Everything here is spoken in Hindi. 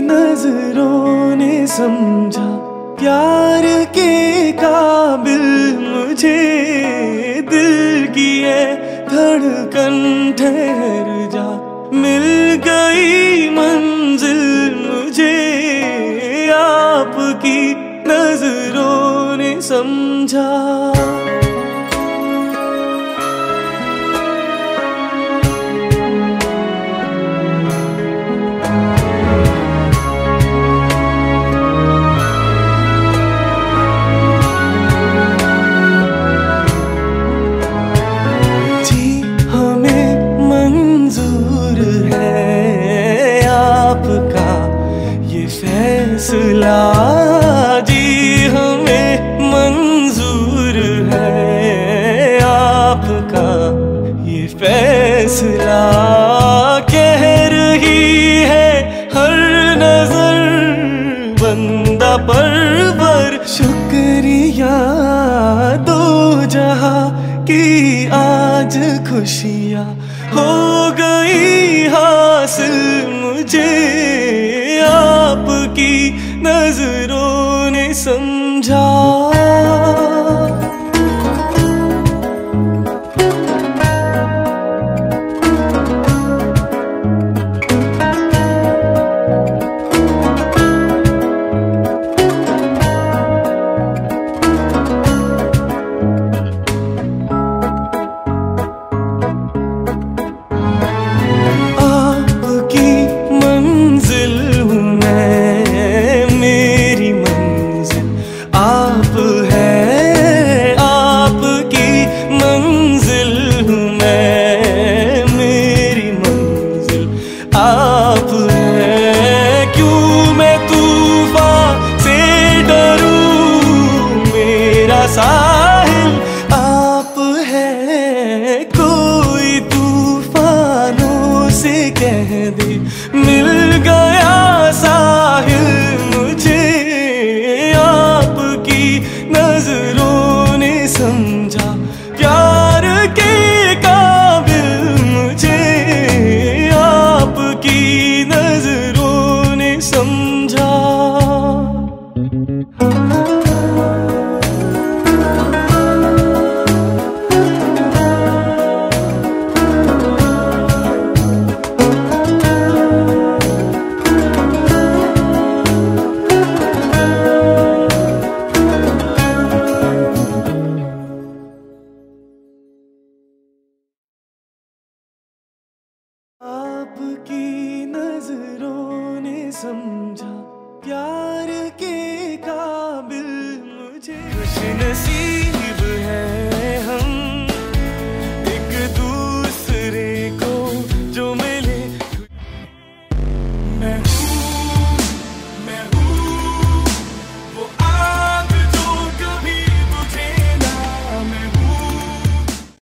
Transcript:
नज़रों ने समझा, प्यार के काबिल मुझे दिल की है धड़कन ठहर जा। मिल गई मंजिल मुझे, आपकी नज़रों ने समझा। शुक्रिया दो जहा की आज खुशियाँ हो गई हासिल मुझे। आपकी नज़रों ने समझा। pasar. आपकी नज़रों ने समझा प्यार के काबिल मुझे। खुश नसीब